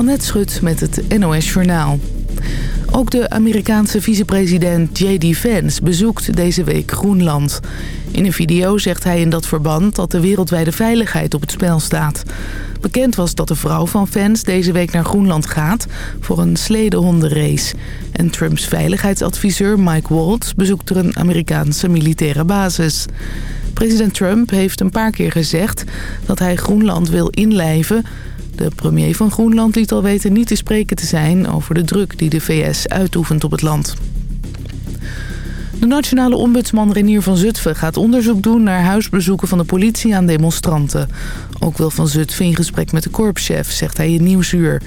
Annette Schut met het NOS Journaal. Ook de Amerikaanse vicepresident J.D. Vance bezoekt deze week Groenland. In een video zegt hij in dat verband dat de wereldwijde veiligheid op het spel staat. Bekend was dat de vrouw van Vance deze week naar Groenland gaat voor een sledehondenrace. En Trumps veiligheidsadviseur Mike Waltz bezoekt er een Amerikaanse militaire basis. President Trump heeft een paar keer gezegd dat hij Groenland wil inlijven de premier van Groenland liet al weten niet te spreken te zijn over de druk die de VS uitoefent op het land. De nationale ombudsman Renier van Zutphen gaat onderzoek doen naar huisbezoeken van de politie aan demonstranten. Ook wil Van Zutphen in gesprek met de korpschef, zegt hij in Nieuwsuur.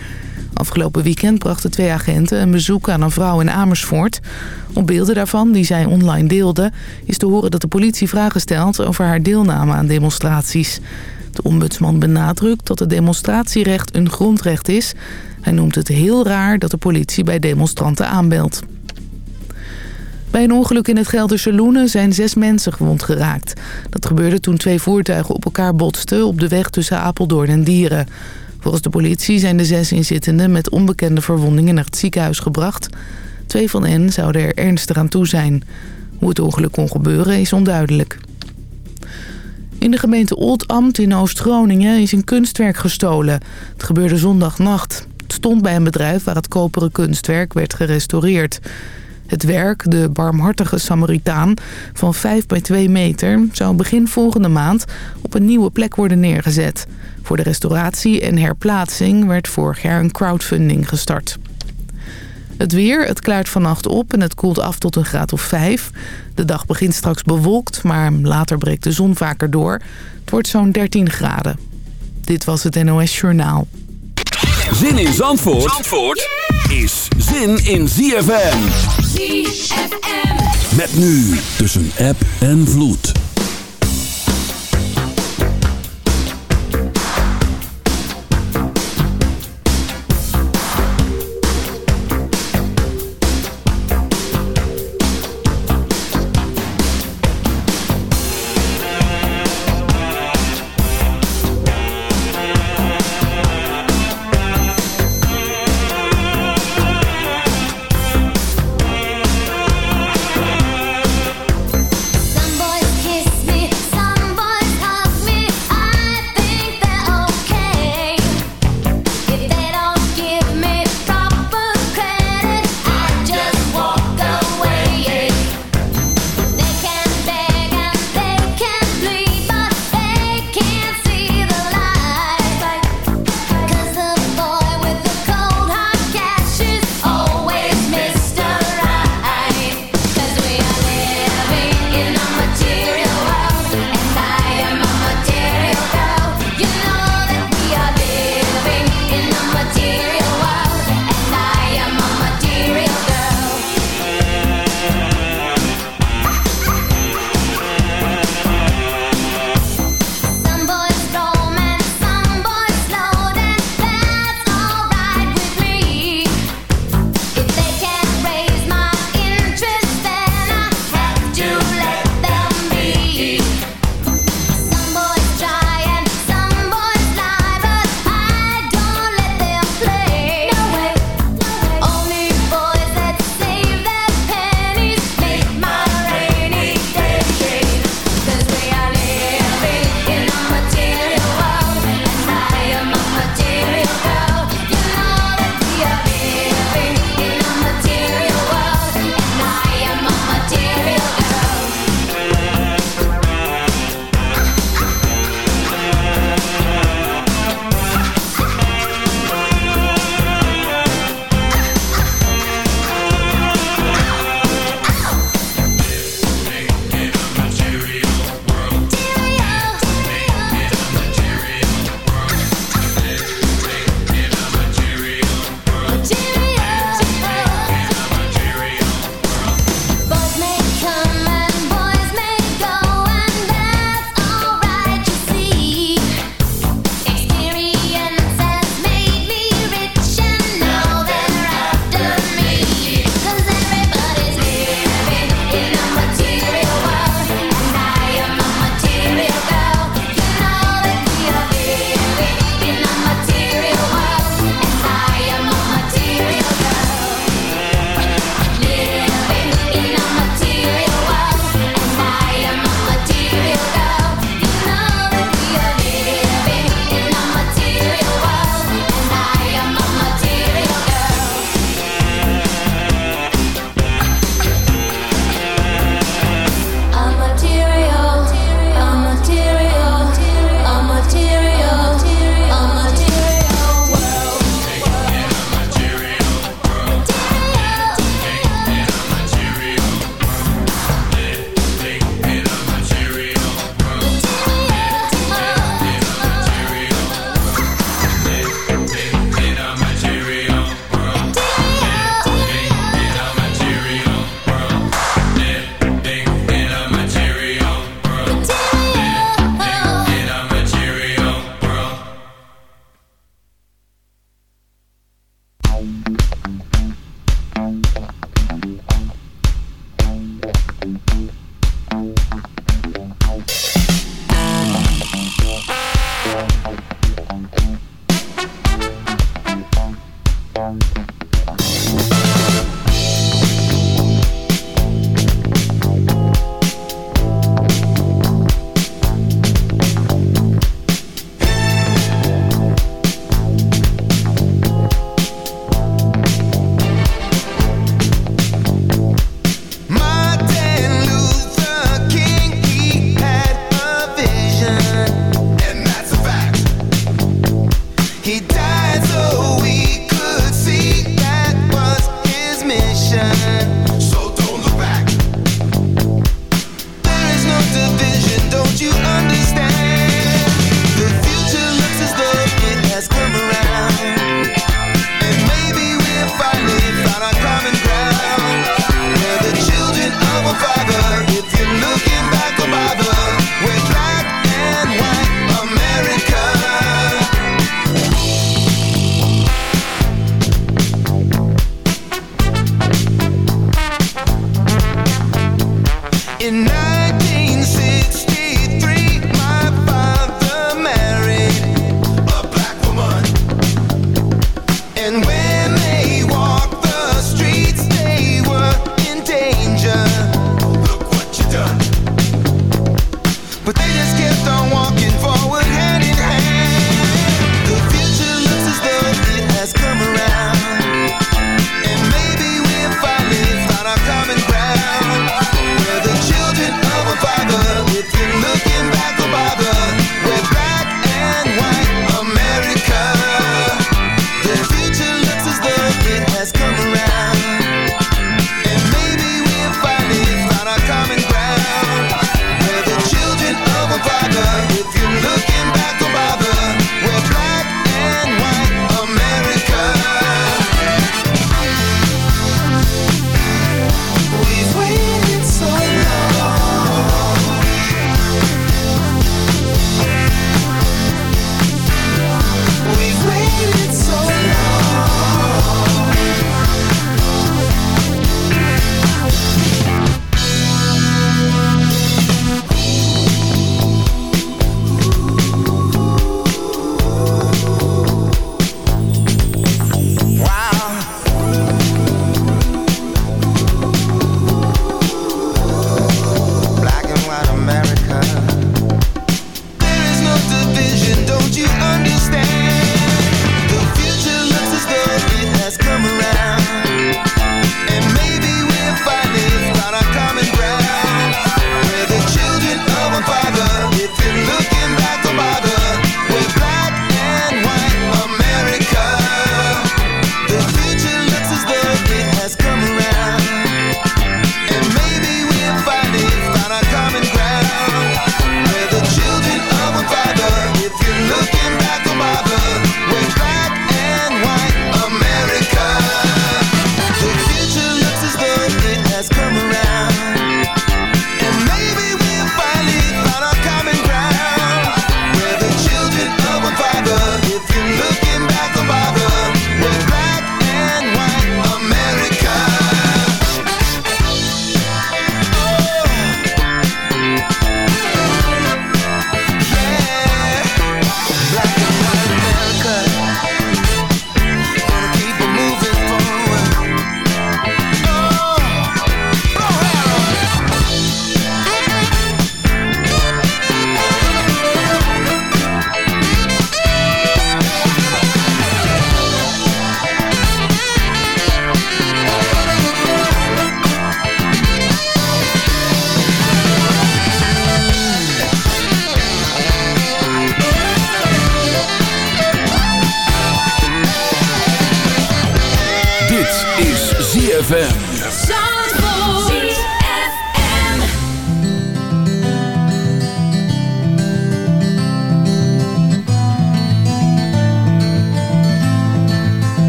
Afgelopen weekend brachten twee agenten een bezoek aan een vrouw in Amersfoort. Op beelden daarvan, die zij online deelde, is te horen dat de politie vragen stelt over haar deelname aan demonstraties. De ombudsman benadrukt dat het demonstratierecht een grondrecht is. Hij noemt het heel raar dat de politie bij demonstranten aanbelt. Bij een ongeluk in het Gelderse Loenen zijn zes mensen gewond geraakt. Dat gebeurde toen twee voertuigen op elkaar botsten op de weg tussen Apeldoorn en Dieren. Volgens de politie zijn de zes inzittenden met onbekende verwondingen naar het ziekenhuis gebracht. Twee van hen zouden er ernstig aan toe zijn. Hoe het ongeluk kon gebeuren is onduidelijk. In de gemeente Oldambt in Oost-Groningen is een kunstwerk gestolen. Het gebeurde zondagnacht. Het stond bij een bedrijf waar het koperen kunstwerk werd gerestaureerd. Het werk, de barmhartige Samaritaan, van 5 bij 2 meter... zou begin volgende maand op een nieuwe plek worden neergezet. Voor de restauratie en herplaatsing werd vorig jaar een crowdfunding gestart. Het weer, het klaart vannacht op en het koelt af tot een graad of 5. De dag begint straks bewolkt, maar later breekt de zon vaker door. Het wordt zo'n 13 graden. Dit was het NOS Journaal. Zin in Zandvoort, Zandvoort is zin in ZFM. ZFM. Met nu tussen app en vloed.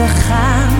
We gaan.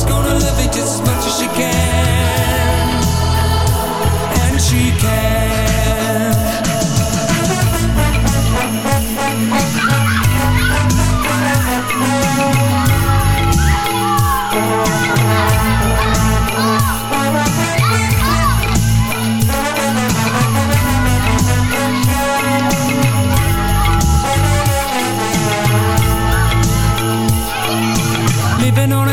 Mama's gonna love it just as much as she can. And she can.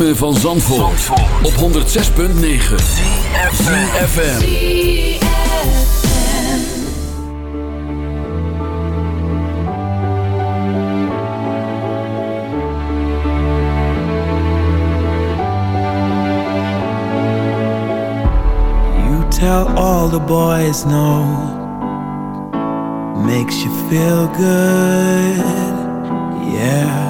ritme van Zandvoort, op 106.9 CFFM You tell all the boys no. Makes you feel good. Yeah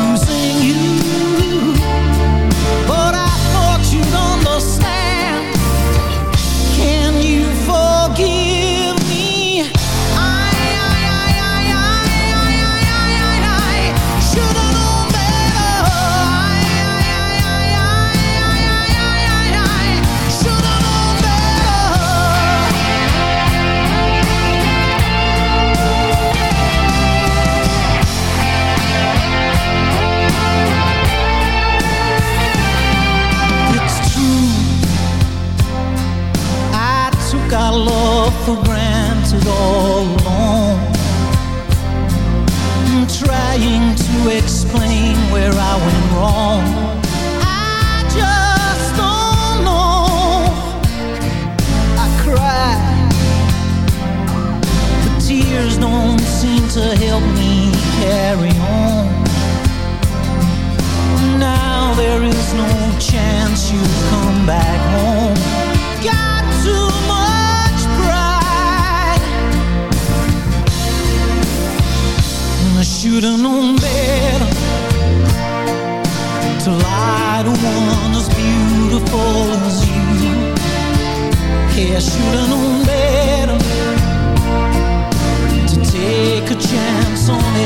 explain where I went wrong. I just don't know. I cry, The tears don't seem to help me carry on. Now there is no chance you come back home. Got too much pride. I should've known better. Was you? Yeah, I should've known better To take a chance on the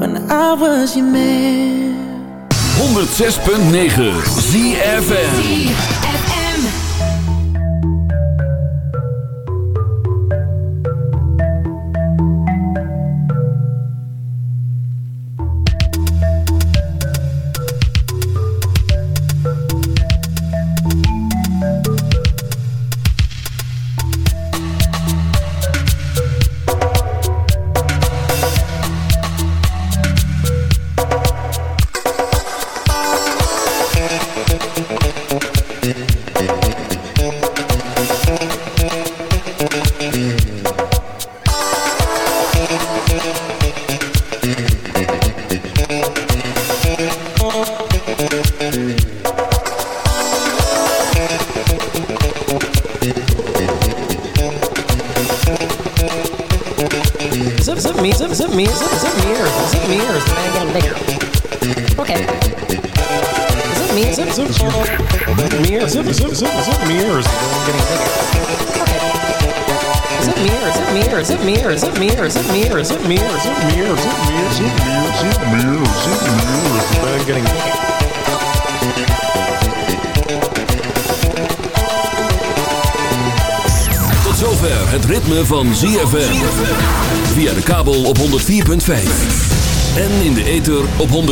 when I was your man. 106.9 ZFN